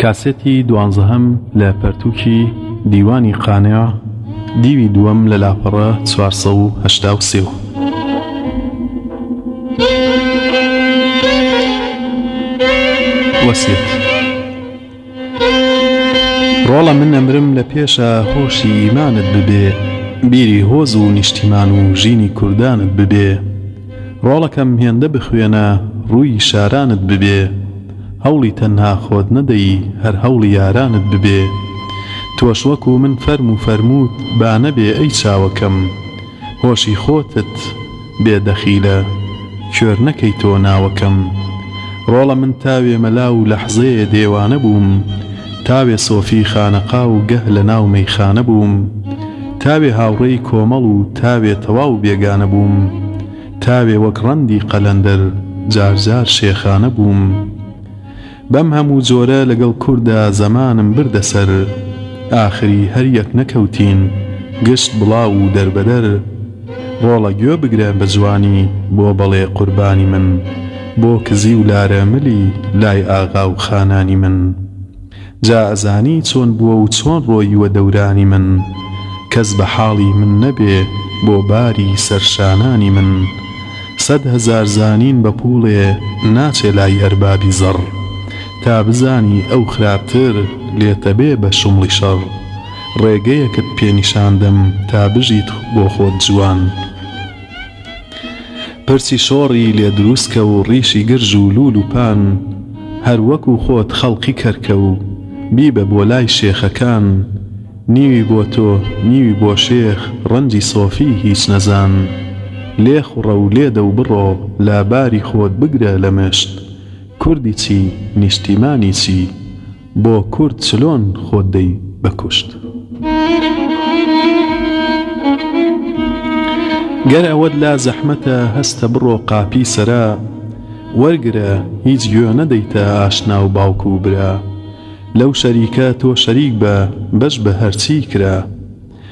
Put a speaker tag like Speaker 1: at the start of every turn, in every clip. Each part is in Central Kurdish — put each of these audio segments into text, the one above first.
Speaker 1: کاسێتی دوانزەهەم لە پەرتووکی دیوانی قانع دیوی دووەم لە لاپەڕە چوار سەد و هەشتا و سێ و وەسیەت ڕۆڵە من ئەمرم لە پێشە هۆشی ئیمانت ببێ بیری هۆز و نیشتیمان و ژینی کوردانت ببێ ڕۆڵەکەم هێندە بخوێنە ڕووی شارانت ببێ هەوڵی تەنها خۆت نەدەی هەر هەوڵی یارانت ببێ تۆش وەکو من فەرم و فەرمووت با نەبێ ئەی چاوەکەم هۆشی خۆتت بێ دەخیلە کوێر نەکەی تۆ ناوەکەم ڕۆڵە من تاوێ مەلا و لەحزەیێ دێوانە بووم تاوێ سۆفی خانەقا و گه لە ناو مەیخانە بووم، تاوێ هاوڕێی کۆمەڵ و تاوێ تەواو بێگانە بووم، تاوێ وەک ڕەندی قەلەندەر جار جار شێخانە بووم. بەم هەموو جۆرە لەگەڵ کوردا زەمانم بردە سەر، ئاخری هەر یەک نەکەوتین، گشت بڵاو و دەربەدەر. ڕۆڵە گوێ بگرە بە جوانی بۆ بەڵێ قوربانی من بۆ کزی و لارە ملی لای ئاغا و خانانی من جا ئەزانی چۆن بووە و چۆن ڕۆیوە دەورانی من کەس بە حاڵی من نەبێ بۆ باری سەر شانانی من سەد هەزار زانین بە پووڵێ ناچێ لای ئەربابی زەڕ تا بزانی ئەو خراپتر لێتە بێ بە شومڵی شەڕ ڕێگەیەکت پێ نیشان دەم تا بژیت بۆ خۆت جوان پرچی شۆڕی لێ دروست کە و ڕیشی گرژ و لوول و پان هەر وەکوو خۆت خەڵقی کەر کە و بیبە بۆ لای شێخەکان نیوی بۆ تۆ نیوی بۆ شێخ ڕەنجی سۆفی هیچ نەزان لێ خوڕە و لێ دە و بڕۆ لاباری خۆت بگرە لە مشت کوردی چی نیشتیمانی چی بۆ کورد چلۆن خۆت دەی بە کوشت. گەر ئەوەت لا زەحمەتە هەستە بڕۆ قاپی سەرا وەرگرە هیچ گوێ نەدەیتە ئاشنا و باوک و برا لەو شەریکە تۆ شەریک بە بەش بە هەرچی کرا.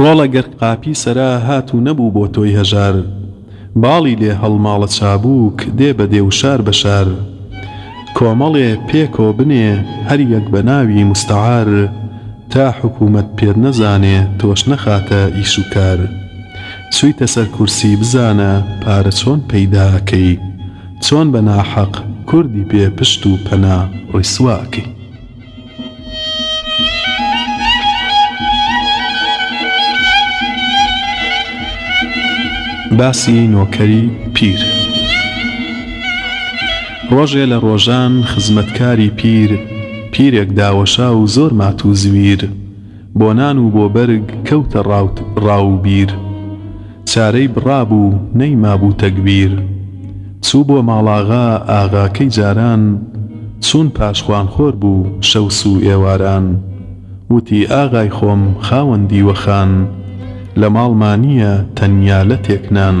Speaker 1: ڕۆڵە گەر قاپی سەرا هات و نەبوو بۆ تۆی هەژار باڵی لێ هەڵماڵە چابووک دێ بە دێ و شار بە شار کۆمەڵێ پێ کۆ بنێ هەر یەک بە ناوی موستەعار تا حکوومەت پێت نەزانێ تۆش نەخاتە ئیش و کار چوویتە سەر کورسی بزانە پارە چۆن پەیدا ئەکەی چۆن بە ناحەق کوردی بێ پشت و پەنا ڕیسوا ئەکەی. باسی نۆکەری پیر ڕۆژێ لە ڕۆژان خزمەتکاری پیر پیرێک داوەشاو زۆر مات و زویر، بۆ نان و بۆ بەرگ کەوتە ڕاوت ڕاو و بیر چارەی بڕابوو نەیمابوو تەگبیر چوو بۆ ماڵاغا ئاغاکەی جاران چوون پاش خوانخۆر بوو شەو سوو ئێواران وتی ئاغای خۆم خاوەن دیوە خان لە ماڵما نییە تەنیا لەتێک نان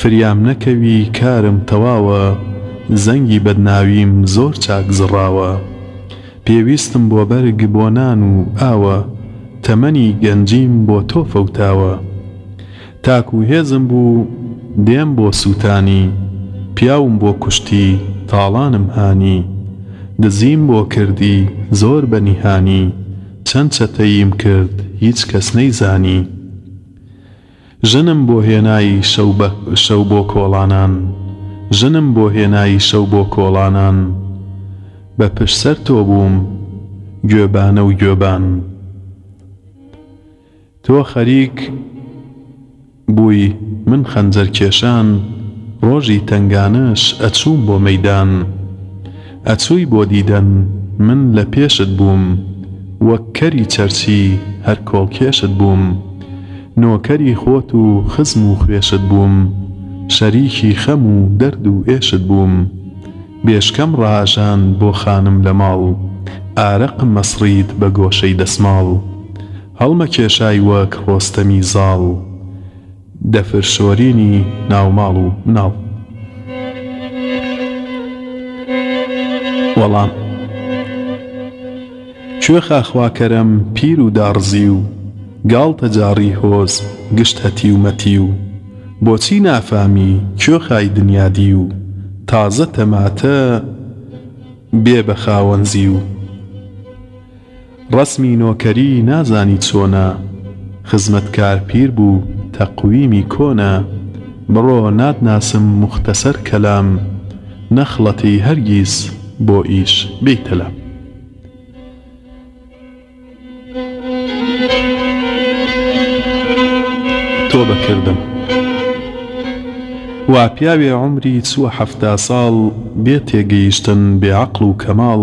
Speaker 1: فریام نەکەوی کارم تەواوە زەنگی بەدناویم زۆر چاک زڕاوە پێویستم بۆ بەرگ بۆ نان و ئاوە تەمەنی گەنجیم بۆ تۆ فەوتاوە تاکو هێزم بوو دێم بۆ سووتانی پیاوم بۆ کوشتی تاڵانم هانی دزیم بۆ کردی زۆر بە نیهانی چەند چەتەییم کرد هیچ کەس نەیزانی. ژنم بۆ هێنایی شەو بە شەو بۆ کۆڵانان ژنم بۆ هێنایی شەو بۆ کۆڵانان بە پشت سەر تۆ بووم گوێ بانە و گوێ بان تۆ خەریک بووی من خەنجەر کێشان ڕۆژی تەنگانەش ئەچووم بۆ مەیدان ئەچووی بۆ دیدەن من لە پێشت بووم وەک کەری چەرچی هەر کۆڵکێشت بووم نۆکەری خۆت و خزم و خوێشت بووم شەریکی خەم و دەرد و ئێشت بووم بێشکەم ڕاژان بۆ خانم لە ماڵ ئارەقم مەسڕیت بە گۆشەی دەسماڵ هەڵمەکێشای وەک ڕۆستەمی زاڵ دەفر شۆرینی ناو ماڵ و مناڵ. وەڵام، کوێخا خوا کەرەم پیر و داڕزی و گاڵتە جاڕی هۆز گشت هەتیو و مەتیو و بۆچی نافامی کوێخای دنیا دی و تازە تەماتە بێ بە خاوەن زیو. ڕەسمی نۆکەری نازانی چۆنە خزمەتکار پیر بوو تەقویمی کۆنە بڕۆ ناتناسم موختەسەر کەلام نەخڵەتی هەرگیز بۆ ئیش بیتەلام. تۆبە کردم وا پیاوێ عومری چووە حەفتا ساڵ بێ تێگەیشتن بێ عەقڵ و کەماڵ،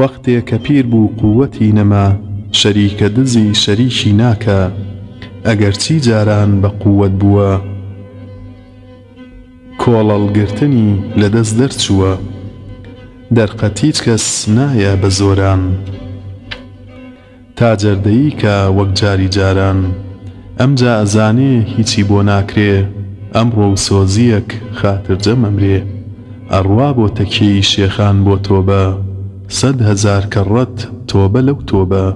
Speaker 1: وەختێ کە پیر بوو قووەتی نەما شەریکە دزی شەریکی ناکا ئەگەرچی جاران بە قووەت بووە کۆڵەڵ گرتنی لە دەست دەرچووە دەرقەت هیچ کەس نایە بە زۆران. تا جەردەیی کە وەک جاری جاران. ئەمجا ئەزانێ هیچی بۆ ناکرێ ئەمڕۆ و سۆزییەک خاترجەم ئەمرێ ئەڕوا بۆ تەکیەی شێخان بۆ تۆبە سەد هەزار کەڕەت تۆبە لەو تۆبە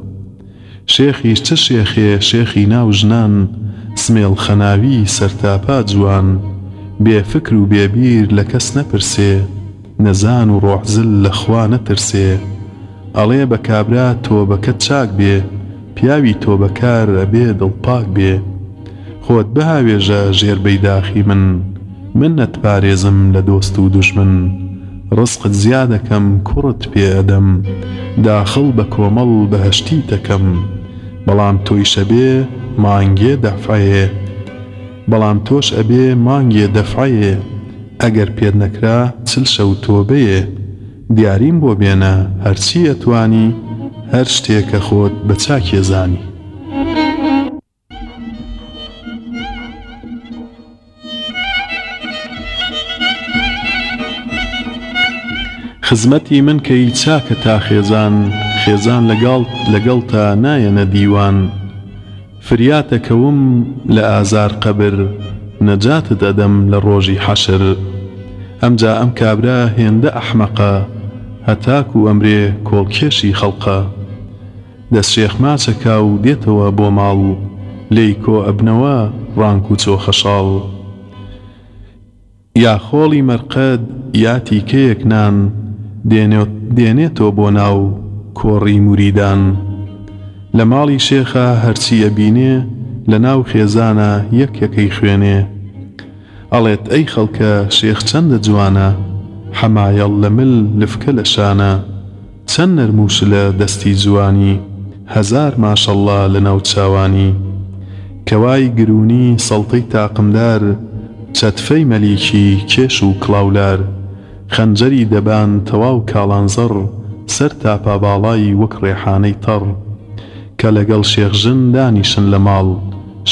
Speaker 1: شێخیش چ شێخێ شێخی ناو ژنان سمێڵ خەناوی سەرتاپا جوان بێ فکر و بێ بیر لە کەس نەپرسێ نەزان و ڕۆح زل لە خوا نەترسێ ئەڵێ بە کابرا تۆبەکەت چاک بێ پیاوی تۆبەکار ئەبێ دڵ پاک بێ خۆت بهاوێژە ژێر بەیداخی من من ئەتپارێزم لە دۆست و دوژمن ڕزقت زیادەکەم کوڕت پێ ئەدەم داخڵ بە کۆمەڵ بەهەشتیت ئەکەم بەڵام تۆیشەبێ مانگێ دەفعێ بەڵام تۆش ئەبێ مانگێ دەفعەیێ ئەگەر پێت نەکرا چل شەو تۆبەیێ دیاریم بۆ بێنە هەرچی ئەتوانی هەر شتێ کە خۆت بە چاکێ زانی. خزمەتی من کەی چاکە تا خێزان خێزان لەگاڵ لەگەڵتا نایەنە دیوان. فریات ئەکەوم لە ئازار قەبر نەجاتت ئەدەم لە ڕۆژی حەشر ئەمجا ئەم کابرا هێندە ئەحمەقە هەتاکو ئەمرێ کۆڵکێشی خەڵقە دەس شێخ ماچەکا و دێتەوە بۆ ماڵ لێی کۆ ئەبنەوە ڕانک و چۆخەشاڵ. یا خۆڵی مەرقەد یا تیکەیەک نان دێنێتۆ بۆ ناو کۆڕی موریدان لە ماڵی شێخا هەرچی ئەبینێ لە ناو خێزانە یەک یەکەی خوێنێ ئەڵێت ئەی خەڵکە شێخ چەندە جوانە حەمایەڵ لە مل لفکە لە شانە چەن نەرم و شلە دەستی جوانی هەزار ماشەڵڵا لە ناو چاوانی کەوای گرونی سەڵتەی تاقمدار چەتفەی مەلیکی کێش و کڵاولار خەنجەری دەبان تەواو کاڵان زەڕ سەر تاپا باڵای وەک ڕێحانەی تەڕ کە لەگەڵ شێخ ژن دانیشن لە ماڵ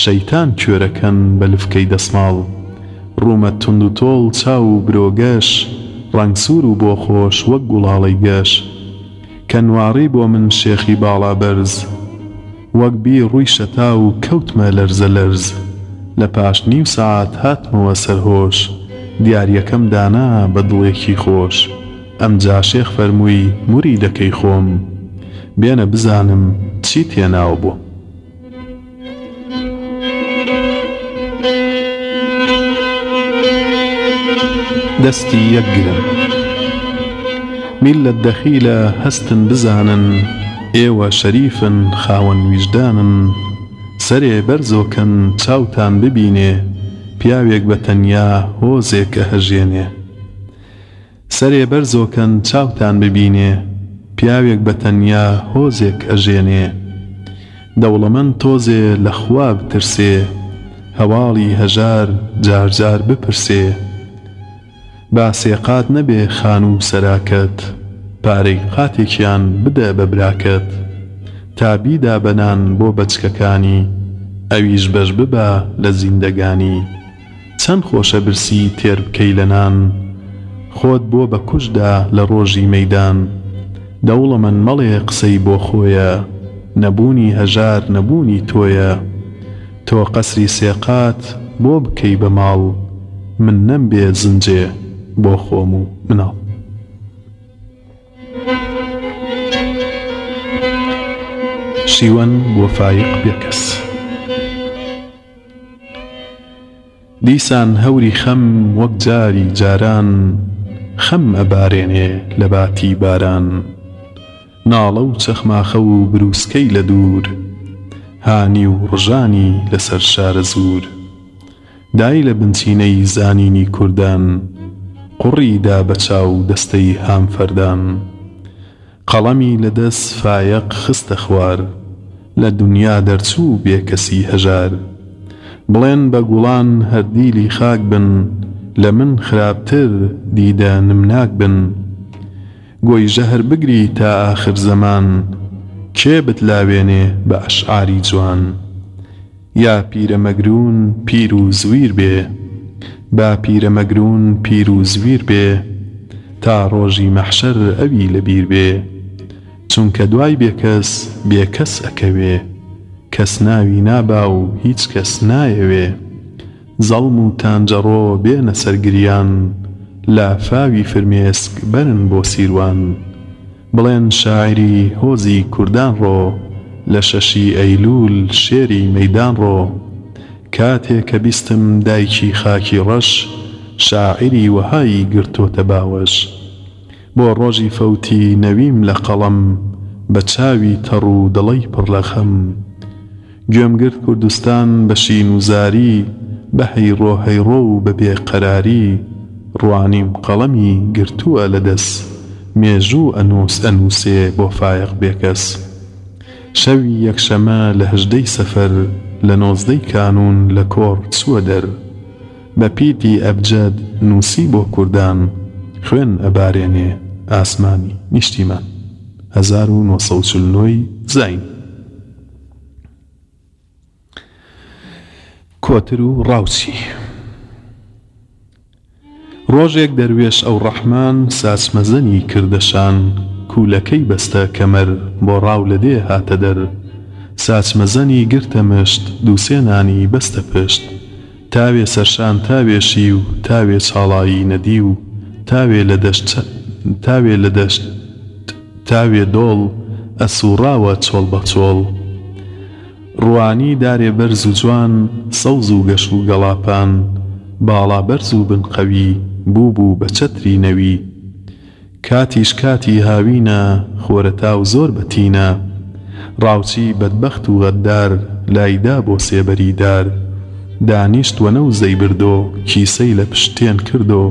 Speaker 1: شەیتان کوێرەکەن بە لفکەی دەسماڵ ڕوومەت توندوتۆڵ چاو و برۆگەش ڕەنگ سوور و بۆ خۆش وەک گوڵاڵەی گەش کە نواڕی بۆ من شێخی باڵا بەرز وەک بی ڕووی شەتاو کەوتمە لەرزە لەرز لە پاش نیو سەعات هاتمەوە سەر هۆش دیاریەکەم دانا بە دڵێکی خۆش ئەم جا شێخ فەرمووی موریدەکەی خۆم بێنە بزانم چیت هێناوە بۆم. دەستی یەک گرن میللەت دەخیلە هەستن بزانن ئێوە شەریفن خاوەن ویژدانن سەرێ بەرزۆ کەن چاوتان ببینێ پیاوێک بە تەنیا هۆزێ کە هەژێنێ سەرێ بەرزۆکەن چاوتان ببینێ پیاوێک بە تەنیا هۆزێک ئەژێنێ دەوڵەمەند تۆزێ لە خوا بترسێ هەواڵی هەژار جار جار بپرسێ با سێ قات نەبێ خانوو سەراکەت پارەی قاتێکیان بدە بە براکەت تا بیدا بە نان بۆ بەچکەکانی ئەویش بەش ببا لە زیندەگانی. چەن خۆشە برسی تێر بکەی لە نان خۆت بۆ بە کوژ دا لە ڕۆژی مەیدان دەوڵەمەن مەڵێ قسەی بۆ خۆیە نەبوونی هەژار نەبوونی تۆیە تۆ قەسری سێ قات بۆ بکەی بە ماڵ من نەم بێ زنجێ بۆ خۆم و مناڵ. شیوەن بۆ فایق بێکەس. دیسان هەوری خەم وەک جاری جاران خەم ئەبارێنێ لە باتی باران ناڵە و چەخماخە و بروسکەی لە دوور هانی و ڕژانی لە سەر شارەزوور دای لە بنچینەی زانینی کوردان قوڕی دا بە چاو دەستەی هامفەردان قەڵەمی لە دەس فایەق خستە خوار لە دونیا دەرچوو بێ کەسی هەژار بڵێن بە گوڵان هەر دیلی خاک بن لە من خراپتر دیدە نمناک بن گۆی ژەهر بگری تا ئاخر زەمان کێ بتلاوێنێ بە ئەشعاری جوان یا پیرە مەگروون پیر و زویر بێ با پیرە مەگروون پیر و زویر بێ تا ڕۆژی مەحشەر ئەوی لە بیر بێ چونکە دوای بێکەس بێکەس ئەکەوێ کەس ناوی نابا و هیچ کەس نایەوێ زەڵم و تانجەڕۆ بێنە سەر گریان لافاوی فرمێسک بەرن بۆ سیروان بڵێن شاعیری هۆزی کوردان ڕۆ لە شەشی ئەیلوول شێری مەیدان ڕۆ کاتێ کە بیستم دایکی خاکی ڕەش شاعیری وەهایی گرتۆتە باوەش بۆ ڕۆژی فەوتی نەویم لە قەڵەم بە چاوی تەڕ و دڵەی پڕ لە خەم گوێم گرت کوردستان بە شین و زاری بە هەیڕۆ هەیڕۆ و بە بێ قەراری ڕوانیم قەڵەمی گرتووە لە دەس مێژوو ئەنووس ئەنووسێ بۆ فایەق بێکەس شەوی یەکشەمە لە هەژدەی سەفەر لە نۆزدەی کانوون لە کۆڕ چووە دەر بە پیتی ئەبجەد نووسی بۆ کوردان خوێن ئەبارێنێ ئاسمانی نیشتیمان هەزار و نۆ سەد و چل و نۆ ی زاین. کۆتر و ڕاوسی ڕۆژێک دەروێش ئەوڕەحمان ساچمەزەنی کردە شان کوولەکەی بەستە کەمەر بۆ ڕاو لە دێ هاتە دەر ساچمەزەنی گرتە مشت دووسێ نانی بەستە پشت تاوێ سەرشان تاوێ شیو تاوێ چاڵایی نەدیو تاوێ لە دەشت تاوێ لە دەشت تاوێ دۆڵ ئەسووڕاوە چۆڵ بە چۆڵ ڕوانی دارێ بەرز و جوان سەوز و گەش و گەڵاپان باڵا بەرز و بن قوی بووبوو بە چەتری نەوی کاتیش کاتی هاوینە خۆرەتاو زۆر بە تینە ڕاوچی بەدبەخت و غەدار لای دا بۆ سێبەری دار دانیشت وە نەوزەی بردۆ کیسەی لە پشت تێن کردۆ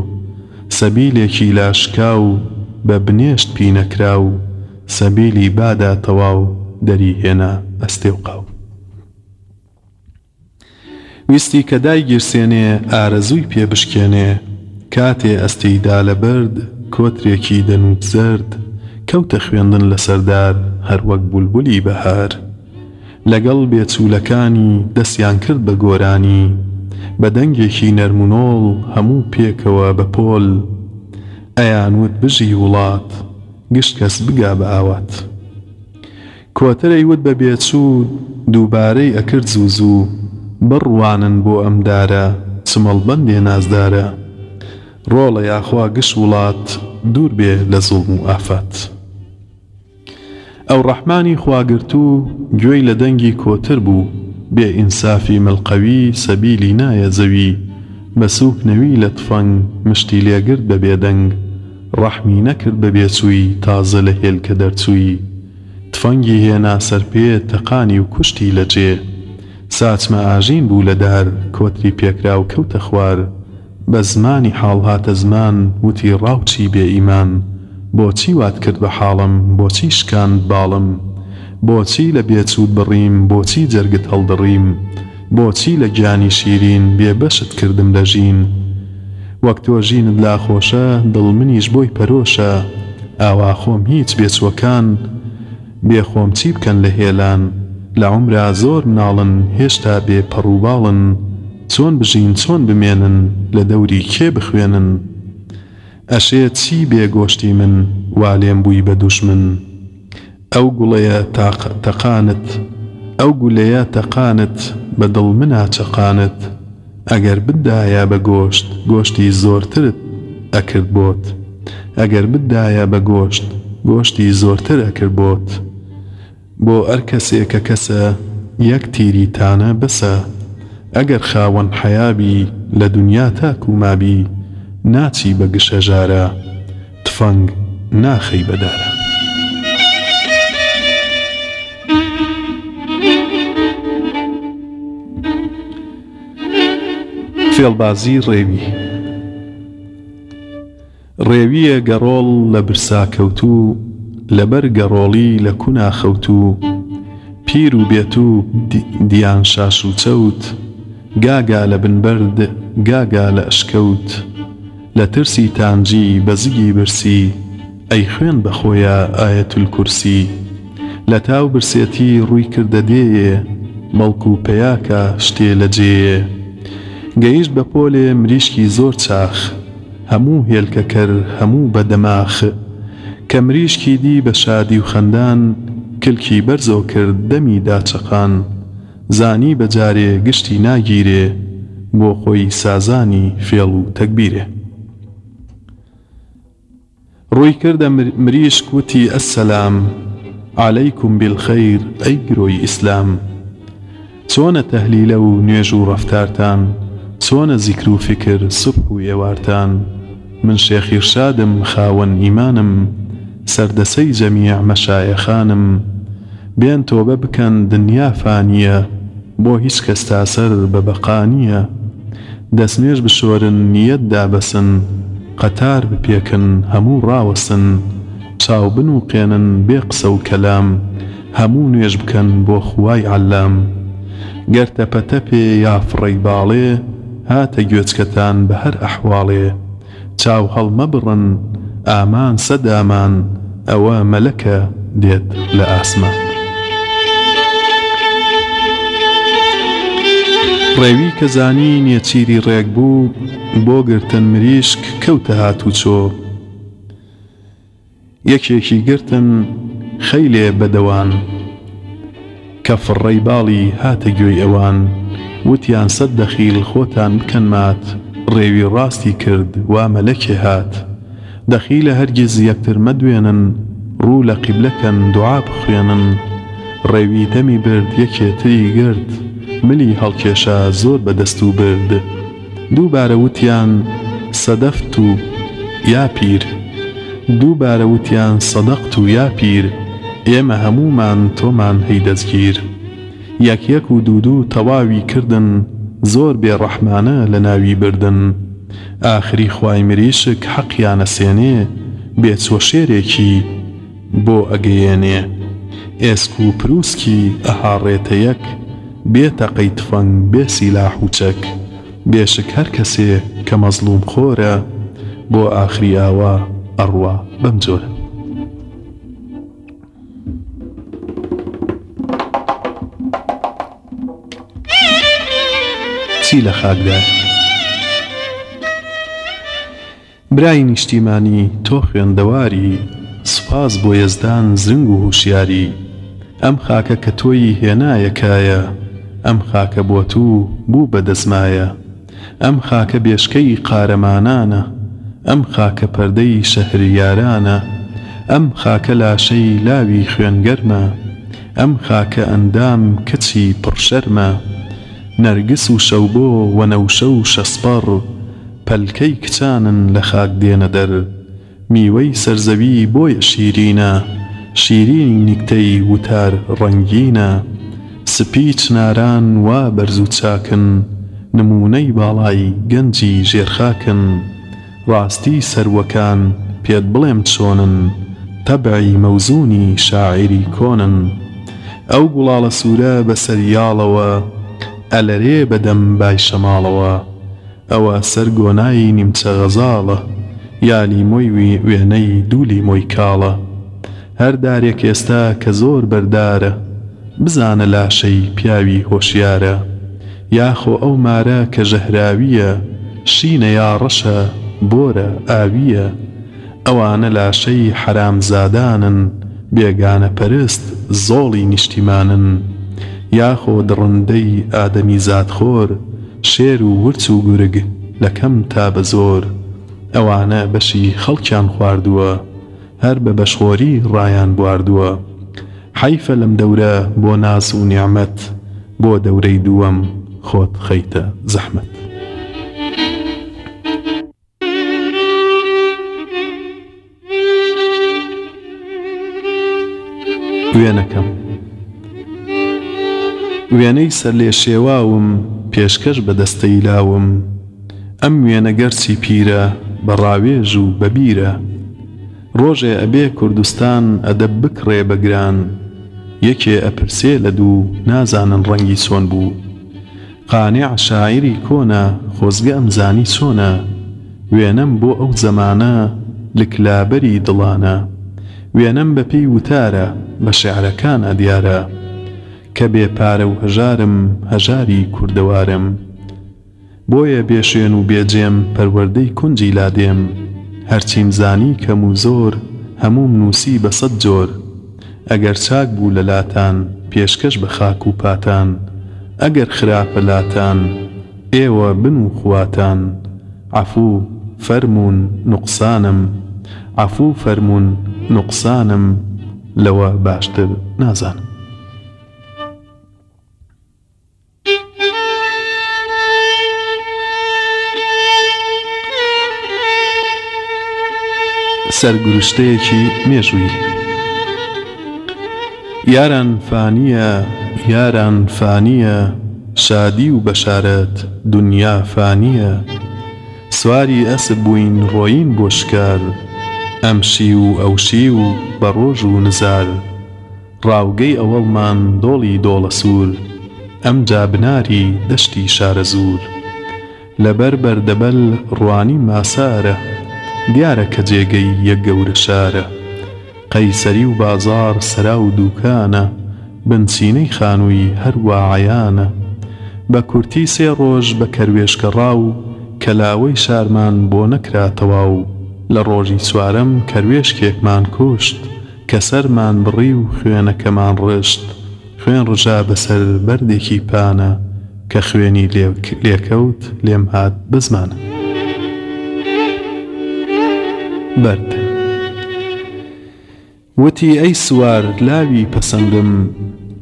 Speaker 1: سەبیلێکی لاشکاو بە بنێشت پی نەکراو سەبیلی بادا تەواو دەری هێنا ئەستێوقاو. ویستی کە دایگیرسێنێ ئارەزووی پێ بشکێنێ کاتێ ئەستێی دا لە بەرد کۆترێکی دەنووک زەرد کەوتە خوێندن لەسەر دار هەر وەک بولبولی بەهار لەگەڵ بێ چوولەکانی دەسیان کرد بە گۆرانی بە دەنگێکی نەرم و نۆڵ هەموو پێکەوە بە پۆل ئەیان وت بژی وڵات گشت کەس بگا بە ئاوات. کۆتر ئەیوت بە بێچوو دووبارەی ئەکرد زوو زوو بڕوانن بۆ ئەم دارە چ مەڵبەندێ نازدارە ڕۆڵە یاخوا گش وڵات دوور بێ لە زوڵم و ئافەت ئەو ڕەحمانی خواگرتوو گوێی لە دەنگی کۆتر بوو بێ ئینسافی ملقەوی سەبیلی نایە زەوی بە سووک نەوی لە تفەنگ مشتی لێ گرت بە بێدەنگ ڕەحمی نەکرد بە بێچووی تازە لە هێلکە دەرچووی تفەنگی هێنا سەر پێ تەقانی و کوشتی لە جێ ساچمە ئاژین بوو لە دار کۆتری پێکرا و کەوتە خوار بە زمانی حاڵ هاتە زمان وتی ڕاوچی بێ ئیمان بۆچی وات کرد بە حاڵم بۆچی شکاند باڵم بۆچی لە بێچووت بڕیم بۆچی جەرگت هەڵدڕیم بۆچی لە گیانی شیرین بێ بەشت کردم لە ژین وەک تۆ ژینت لا خۆشە دڵ منیش بۆی پەرۆشە ئاوا خۆم هیچ بێ چوەکان بێ خۆم چی بکەن لە هێلان لە عومرا زۆر مناڵن هێشتا بێ پەڕو باڵن چۆن بژین چۆن بمێنن لە دەوری کێ بخوێنن ئەشێ چی بێ گۆشتی من وا لێم بوی بە دوژمن ئەو گوڵەیە تاق تەقانت ئەو گولەیە تەقانت بە دڵ منا چەقانت ئەگەر بدایە بە گۆشت گۆشتی زۆرترت ئەکرد بۆت ئەگەر بدایە بە گۆشت گۆشتی زۆرتر ئەکرد بۆت بۆ ئەر کەسێ کە کەسە یەک تیری تانە بەسە ئەگەر خاوەن حەیابی لە دونیا تاکو مابی ناچی بە گشەژارە تفەنگ ناخەی بە دارە. فێڵبازی ڕێوی ڕێویە گەڕۆڵ لە برسا کەوتوو لەبەر گەڕۆڵی لە کونا خەوتوو پیر و بێتووک دیان شاش و چەوت گاگا لە بن بەرد گاگا لە ئەشکەوت لە ترسی تانجی بە زگی برسی ئەی خوێن بە خۆیا ئایەت الکرسی لە تاو برسێتی ڕووی کردە دێیێ بەڵکوو پەیاکە شتێ لە جێیێ گەیشت بە پۆلێ مریشکی زۆر چاخ هەموو هێلکە کەر هەموو بە دەماخ کە مریشکی دی بە شادی و خەندان کلکی بەرزۆ کرد دەمی دا چەقان زانی بە جارێ گشتی ناگیرێ بۆ خۆی سازانی فێڵ و تەگبیرێ ڕووی کردە مریشک وتی السلام علیکم بالخیر ئەی گرۆی ئیسلام چۆنە تەهلیلە و نوێژ و ڕەفتارتان چۆنە زیکر و فیکر سوبح و ئێوارتان من شێخ ئیرشادم خاوەن ئیمانم سەردەسەی جەمیع مەشایەخانم بێن تۆبە بکەن دنیا فانیە بۆ هیچ کەس تا سەر بە بەقا نیە دەس نوێژ بشۆرن نیەت دابەسن قەتار بپێکن هەموو ڕاوەسن چاو بنوقێنن بێ قسە و کەلام هەموو نوێژ بکەن بۆ خوای عەللام گەر تەپە تەپێ یا فڕەی باڵێ هاتە گوێچکەتان بە هەر ئەحواڵێ چاو هەڵمەبڕن ئامان سە دامان ئەوە مەلەکە دێت لە ئاسمان. ڕێوی کە زانی نێچیری ڕێک بوو بۆ گرتن مریشک کەوتە هاتوچۆ. یەکێکی گرتن خەیلێ بە دەوان. کە فڕڕەی باڵی هاتە گوێی ئەوان، وتیان سەد دەخیل خۆتان بکەن مات، ڕێوی ڕاستی کرد وا مەلەکێ هات. دەخیلە هەرگیز یەکتر مەدوێنن، ڕوو لە قیبلە کەن دوعا بخوێنن. ڕێوی دەمی برد یەکێ تری گرت، ملی هەڵکێشا زۆر بە دەستوو برد. دووبارە وتیان صدفت و یا پیر. دووبارە وتیان صدقت و یا پیر ئێمە هەموومان تۆمان هەی دەستگیر. یەک یەک و دوو دوو تەواوی کردن زۆر بێ ڕەحمانە لە ناوی بردن. ئاخری خوای مریشک حەقیانە سێنێ بێچوە شێرێکی. بۆ ئەگەیەنێ ئێسک و پرووسکی ئەهاڕێتە یەک بێ تەقەی تفەنگ بێ سیلاح و چەک بێشک هەر کەسێ کە مەزڵووم خۆرە بۆ ئاخری ئاوا ئەڕوا بەم جۆرە. چی لە خاکدایە؟ برای نیشتیمانی تۆ خوێندەواری سوپاس بۆ یەزدان زرنگ و هوشیاری ئەم خاکە کە تۆیی هێنایە کایە ئەم خاکە بۆ تو بوو بە دەسمایە ئەم خاکە بێشکەی قارەمانانە ئەم خاکە پەردەی شەهریارانە ئەم خاکە لاشەی لاوی خوێن گەرمە ئەم خاکە ئەندام کچی پڕ شەرمە نەرگس و شەوبۆ وەنەوشە و شەسپەڕ پەلکەی کچانن لە خاک دێنە دەر. میوەی سەرزەوی بۆیە شیرینە. شیرینی نیکتەی وتار ڕەنگینە. سپی چناران وا بەرز و چاکن. نموونەی باڵای گەنجی ژێرخاکن. ڕاستی سەروەکان پێت بڵێم چۆنن. تەبعی مەوزوونی شاعیری کۆنن. ئەو گوڵاڵە سوورە بە سەریاڵەوە. ئەلەرێ بە دەم بای شەماڵەوە. ئەوە سەر گۆنایی نیمچە غەزاڵە یا لیمۆی وی وێنەی دوو لیمۆی کاڵە هەر دارێک ئێستا کە زۆر بەردارە بزانە لاشەی پیاوی هۆشیارە یا خۆ ئەو مارە کە ژەهراوییە شینە یا ڕەشە بۆرە ئاوییە ئەوانە لاشەی حەرامزادانن بێگانە پەرست زۆڵی نیشتیمانن یا خۆ دڕندەی ئادەمیزاد خۆر شێر و ورچ و گورگ لە کەم تا بە زۆر ئەوانە بەشی خەڵکیان خواردووە هەر بە بەشخۆری ڕایان بواردووە حەیفە لەم دەورە بۆ ناز و نیعمەت بۆ دەورەی دووەم خۆت خەیتە زەحمەت. وێنەکەم، وێنەی سەرلێشێواوم پێشکەش بە دەستەی لاوم، ئەم وێنە گەرچی پیرە بە ڕاوێژ و بە بیرە، ڕۆژێ ئەبێ کوردستان ئەدەب بکڕێ بە گران، یەکێ ئەپرسێ لە دوو نازانن ڕەنگی چۆن بوو، قانع شاعیری کۆنە خۆزگە ئەمزانی چۆنە وێنەم بۆ ئەو زەمانە لک لابەری دڵانە وێنەم بە پێی وتارە بە شعرەکانا دیارە کە بێ پارە و هەژارم هەژاری کوردەوارم بۆیە بێ شوێن و بێ جێم پەروەردەی کونجی لادێم هەرچیم زانی کەم و زۆر هەمووم نووسی بە سەد جۆر ئەگەر چاک بوو لە لاتان پێشکەش بە خاک و پاتان ئەگەر خراپە لاتان ئێوە بن و خواتان عەفوو فەرموون نوقسانم عەفوو فەرموون نوقسانم لەوە باشتر نازانم. سەرگوشتەیەکی مێژوویی یاران فانییە، یاران فانییە، شادی و بەشارەت، دونیا فانییە، سواری ئەسپ بووین ڕۆیین بۆ شکار، ئەمشیو و ئەوشیو، بە ڕۆژ و نزار. ڕاوگەی ئەوەڵمان دۆڵی دۆڵە سوور ئەمجا بناری دەشتی شارەزوور لە بەر بەردەبەل ڕوانی ماسارە دیارە کە جێگەی یە گەورە شارە قەیسەری و بازاڕ سەرا و دووکانە بنچینەی خانووی هەر وا عەیانە بە کورتی سێ ڕۆژ بە کەروێشکە ڕاو کەلاوەی شارمان بۆ نەکرا تەواو لە ڕۆژی چوارەم کەروێشکێکمان کوشت کە سەرمان بڕی و خوێنەکەمان ڕشت، خوێن ڕژا بەسەر بەردێکی پانە، کە خوێنی لێکەوت لێم هات بە زمانم. بەرد وتی، ئەی سوار لاوی پەسەندم،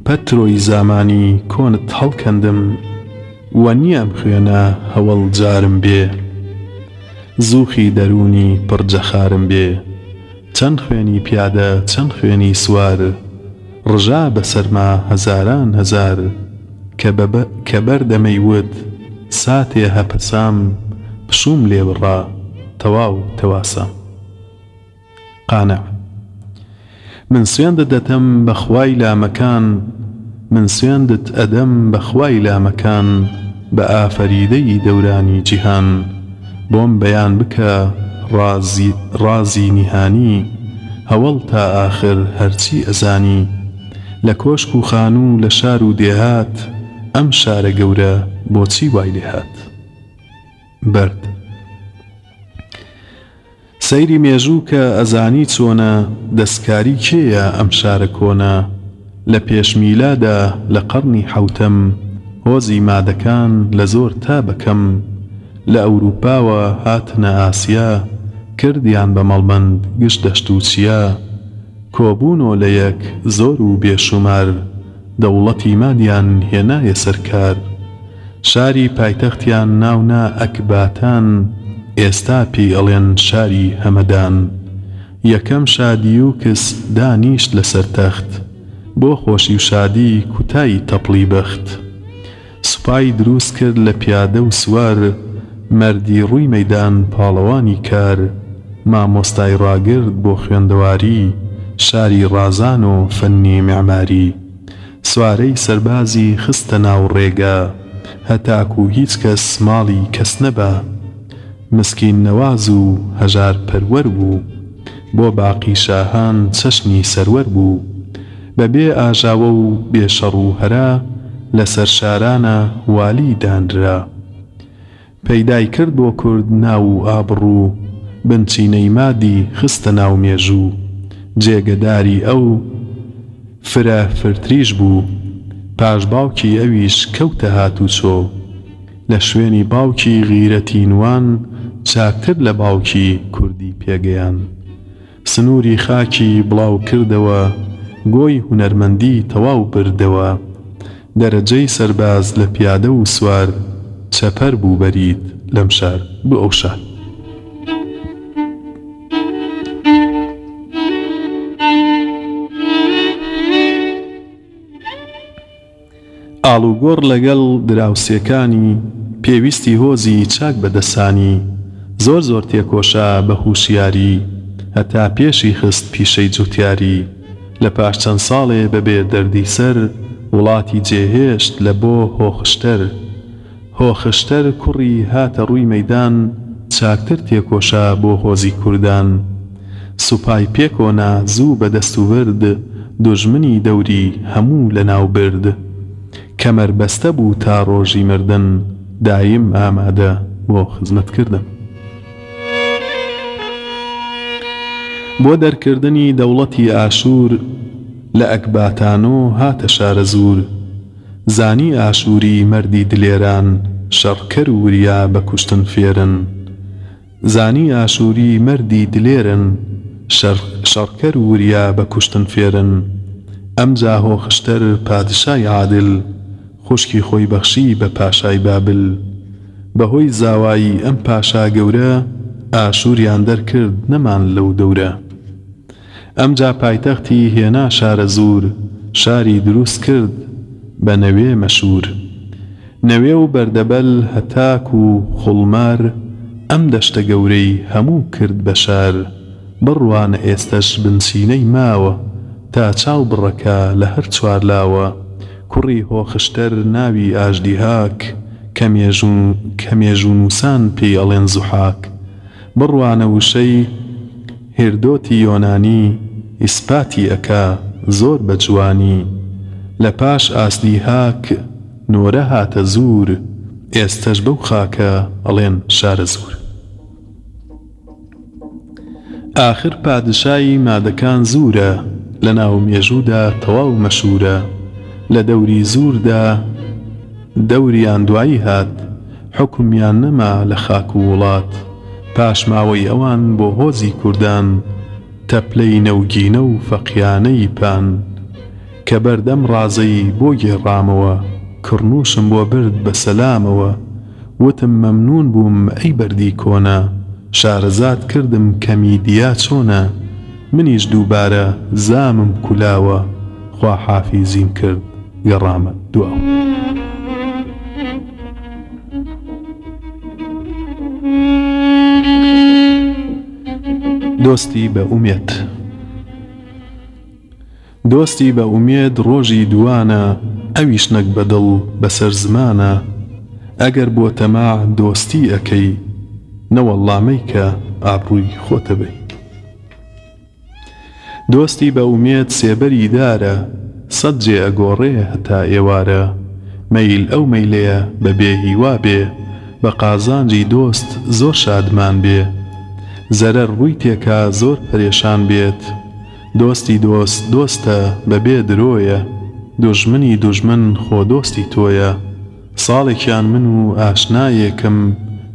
Speaker 1: پەترۆی زامانی کۆنت هەڵکەندم، وە نییە ئەم خوێنە هەوەڵ جارم بێ، زووخی دەروونی پڕ جەخارم بێ. چەند خوێنی پیادە چەند خوێنی سوار ڕژا بە سەرما هەزاران هەزار کە بە کە بەر دەمەی وت ساتێ هە پەسام پشووم لێ بڕا تەواو تەواسام قانع من سوێندت دەتەم بە خوای لامەکان من سوێندت ئەدەم بە خوای لامەکان بە ئافەریدەی دەورانی جیهان بۆم بەیان بکە ڕازی ڕازی نیهانی هەوەڵ تا ئاخر هەرچی ئەزانی لە کۆشک و خانو لە شار و دێهات ئەم شارە گەورە بۆچی وای لێهات بەرد سەیری مێژوو کە ئەزانی چۆنە دەستکاری کێیە ئەم شارە کۆنە لە پێش میلادا لە قەڕنی حەوتەم هۆزی مادەکان لە زۆر تا بە کەم لە ئەوروپاوە هاتنە ئاسیا کردیان بە مەڵبەند گشت دەشت و چیا کۆبوونۆ لە یەک زۆر و بێ شومار دەوڵەتی مادیان هێنایە سەر کار شاری پایتەختیان ناونا ئەکباتان، ئێستا پێی ئەڵێن شاری هەمەدان. یەکەم شادیوکس دانیشت لەسەر تەخت، بۆ خۆشی و شادی کوتای تەپڵی بەخت. سوپای دروست کرد لە پیادە و سوار، مەردی ڕووی مەیدان پاڵەوانی کار. مامۆستای ڕاگرت بۆ خوێندەواری، شاری ڕازان و فەننی مێعماری. سوارەی سەربازی خستە ناو ڕێگە هەتاکو هیچ کەس ماڵی کەس نەبا مسکین نەواز و هەژار پەروەر بوو بۆ باقی شاهان چەشنی سەروەر بوو بە بێ ئاژاوە و بێ شەڕو هەرا لە سەر شارانا والی دانرا پەیدای کرد بۆ کورد ناو و ئابڕوو بنچینەی مادی خستە ناو مێژوو جێگە داری ئەو فرە فرتریش بوو پاش باوکی ئەویش کەوتە هاتوچۆ لە شوێنی باوکی غیرەتی نوان چاکتر لە باوکی کوردی پێگەیان سنووری خاکی بڵاو کردەوە، گۆی هونەرمەندی تەواو بردەوە. دەرەجەی سەرباز لە پیادە و سوار چەپەر بوو بەریت لەم شار بۆ ئەو شار. ئاڵوگۆڕ لەگەڵ دراوسێکانی پێویستی هۆزی چاک بەدەسانی زۆر زۆر تێکۆشا بە هوشیاری هەتا پێشی خست پیشەی جوتیاری لە پاش چەند ساڵێ بەبێ دەردی سەر وڵاتی جێهێشت لە بۆ هۆخشتەر هۆخشتر کوڕی هاتە ڕووی مەیدان چاکتر تێکۆشا بۆ هۆزی کوردان سوپای پێکۆ نا زوو بە دەستو برد دوژمنی دەوری هەموو لە ناو برد کەمەر بەستە بوو تا ڕۆژی مردن دایم ئامادە بۆ خزمەت کردن بۆ دەرکردنی دەوڵەتی ئاشوور لە ئەکباتانۆ هاتە شارەزوور. زانی ئاشوری مەردی دلێران شەڕکەر و وریا بە کوشتن فێرن زانی ئاشوری مەردی دلێرن شەر شەڕکەر و وریا بە کوشتن فێرن ئەمجا هۆخشتەر پادشای عادل خوشکی خۆی بەخشی بە پاشای بابل بە هۆی زاوایی ئەم پاشا گەورە ئاشوریان دەرکرد نەمان لەو دەورە ئەمجا پایتەختی هێنا شارەزوور شاری دروست کرد بە نەوێ مەشوور نەوێ و بەردەبەل هەتاک و خوڵمار ئەم دەشتە گەورەی هەموو کرد بە شار بڕوانە ئێستەش بنچینەی ماوە تا چاو بڕەکا لە هەر چوار لاوە کوڕی هۆخشتەر ناوی ئاژدیهاک کە مێژوو کە مێژوونووسان پێی ئەڵێن زوحاک بڕوانە وشەی هێردۆتی یۆنانی ئیسپاتی ئەکا زۆر بە جوانی لە پاش ئاسدیهاک نۆرە هاتە زوور ئێستەش بەو خاکە ئەڵێن شارەزوور ئاخر پادشای مادەکان زوورە لە ناو مێژوودا تەواو مەشوورە لە دەوری زووردا دەوریان دوایی هات، حوکمیان نەما لە خاک و وڵات، پاشماوەی ئەوان بۆ هۆزی کوردان، تەپلەی نەوگینە و فەقیانەی پان، کە بەردەم ڕازەی بۆ گێڕامەوە، کڕنووشم بۆ برد بە سەلامەوە، وتم مەمنوون بووم ئەی بەردی کۆنە، شارەزات کردم کە میدیا چۆنە، منیش دووبارە زامم کولاوە، خواحافیزیم کرد. گەڕامە دواوە. دۆستی بە ئومێد دۆستی بە ئومێد ڕۆژی دووانە ئەویش نەک بە دڵ بەسەر زمانە ئەگەر بۆ تەماع دۆستی ئەکەی نەوەڵڵا مەیکە ئابڕووی خۆتەبەی. دۆستی بە ئومێد سێبەری دارە سەد جێ ئەگۆڕێ هەتا ئێوارە مەیل ئەو مەیلەیە بە بێ هیوا بێ بە قازانجی دۆست زۆر شادمان بێ زەرەر ڕووی تێکا زۆر پەرێشان بێت دۆستی دۆست دۆستە بە بێ درۆیە دوژمنی دوژمن خۆ دۆستی تۆیە ساڵێکیان من و ئاشنایەکم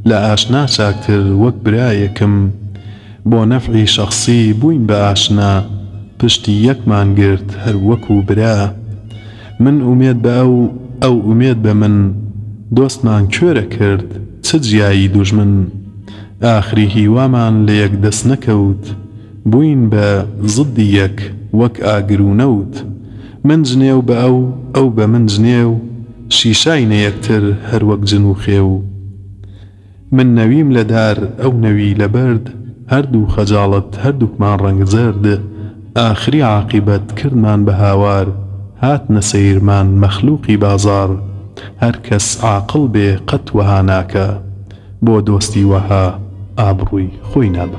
Speaker 1: لە ئاشنا چاکتر وەک برایەکم بۆ نەفعی شەخسی بووین بە ئاشنا پشتی یەکمان گرت هەر وەکو برا من ئومێد بە ئەو ئەو ئومێد بە من دۆستمان کوێرە کرد چ جیایی دوژمن ئاخری هیوامان لە یەک دەست نەکەوت بووین بە زدی یەک وەک ئاگر و نەوت من جنێو بە ئەو ئەو بە من جنێو شیشاینە یەکتر هەر وەک جن و خێو من نەویم لە دار ئەو نەوی لە بەرد هەردوو خەجاڵەت هەردووکمان ڕەنگ زەرد ئاخری عاقیبەت کردمان بە هاوار هاتنە سەیرمان مەخلوقی بازاڕ هەر کەس عاقڵ بێ قەت وەها ناکا بۆ دۆستی وەها ئابڕووی خۆی نابا.